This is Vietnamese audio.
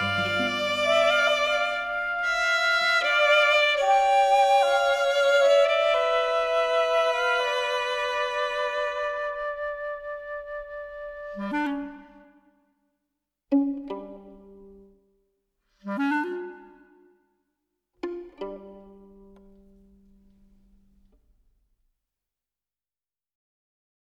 Mm-hmm.